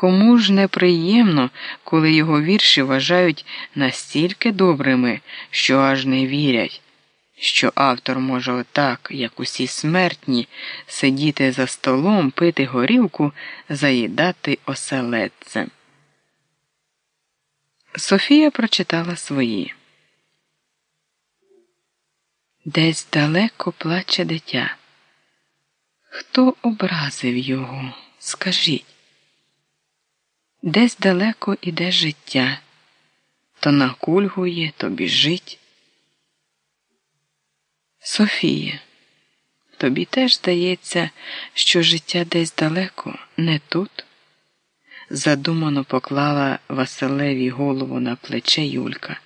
Кому ж неприємно, коли його вірші вважають настільки добрими, що аж не вірять, що автор може отак, як усі смертні, сидіти за столом, пити горілку, заїдати оселедцем. Софія прочитала свої. Десь далеко плаче дитя. Хто образив його? Скажіть. Десь далеко іде життя, то накульгує, то біжить. Софія, тобі теж здається, що життя десь далеко, не тут. Задумано поклала Василеві голову на плече Юлька.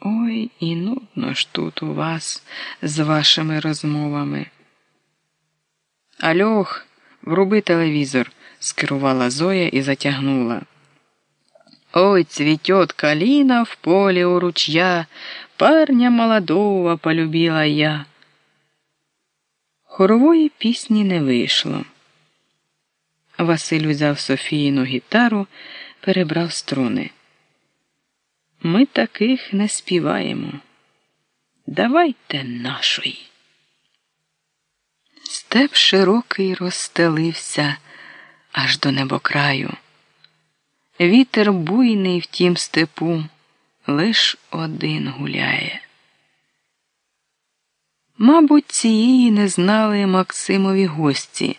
Ой, і нудно ж тут у вас з вашими розмовами. Альох, вруби телевізор скерувала Зоя і затягнула. Ой, цветет калина в поле у ручья, парня молодого полюбила я. Хорової пісні не вийшло. Василь узяв Софіїну гітару, перебрав струни. Ми таких не співаємо. Давайте нашої. Степ широкий розстелився аж до небокраю. Вітер буйний в тім степу лиш один гуляє. Мабуть, цієї не знали Максимові гості,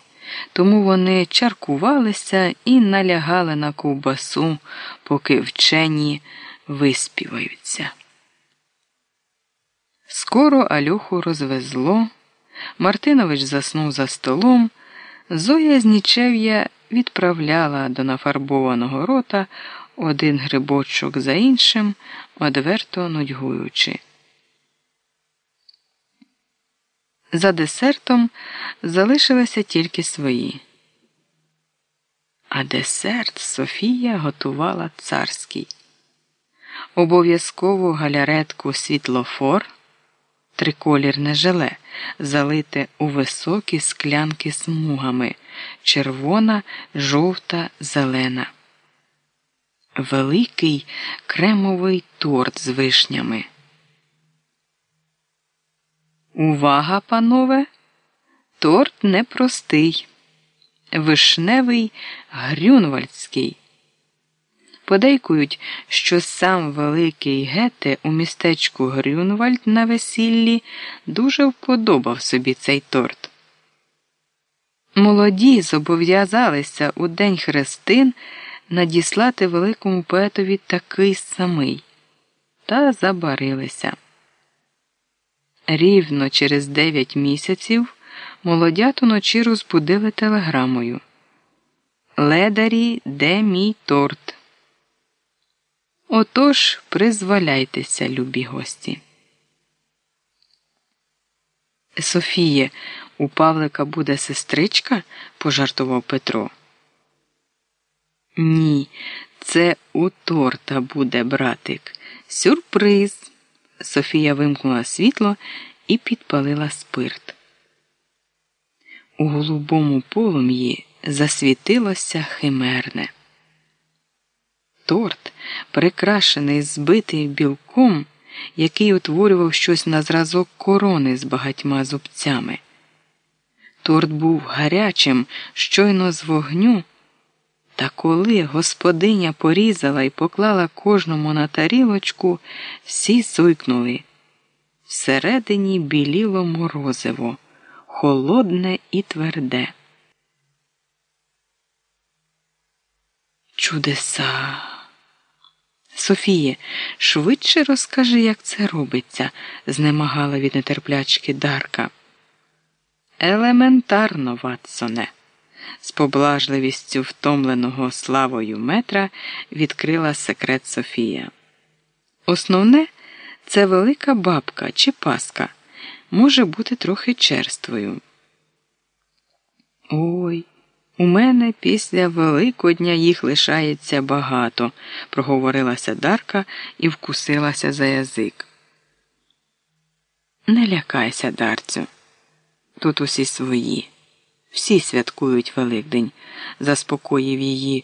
тому вони чаркувалися і налягали на ковбасу, поки вчені виспіваються. Скоро Альоху розвезло, Мартинович заснув за столом, Зоя з відправляла до нафарбованого рота один грибочок за іншим, одверто нудьгуючи. За десертом залишилися тільки свої. А десерт Софія готувала царський. Обов'язкову галяретку світлофор, триколірне желе, залите у високі склянки смугами червона, жовта, зелена. Великий кремовий торт з вишнями. Увага, панове! Торт непростий, вишневий грюнвальдський. Подейкують, що сам великий Гете у містечку Грюнвальд на весіллі дуже вподобав собі цей торт. Молоді зобов'язалися у День Хрестин надіслати великому поетові такий самий та забарилися. Рівно через дев'ять місяців молодят уночі розбудили телеграмою. Ледарі, де мій торт? Отож, призволяйтеся, любі гості. Софіє, у Павлика буде сестричка? пожартував Петро. Ні, це у торта буде братик. Сюрприз. Софія вимкнула світло і підпалила спирт. У голубому полум'ї засвітилося химерне. Торт, прикрашений збитий білком, який утворював щось на зразок корони з багатьма зубцями. Торт був гарячим, щойно з вогню. Та коли господиня порізала і поклала кожному на тарілочку, всі зойкнули. Всередині біліло морозиво, холодне і тверде. Чудеса. Софіє, швидше розкажи, як це робиться, знемагала від нетерплячки Дарка. Елементарно, Ватсоне, з поблажливістю втомленого славою метра відкрила секрет Софія. Основне це велика бабка чи паска, може бути трохи черствою. Ой, у мене після Великодня їх лишається багато, проговорилася Дарка і вкусилася за язик. Не лякайся, Дарцю. Тут усі свої. Всі святкують Великдень, заспокоїв її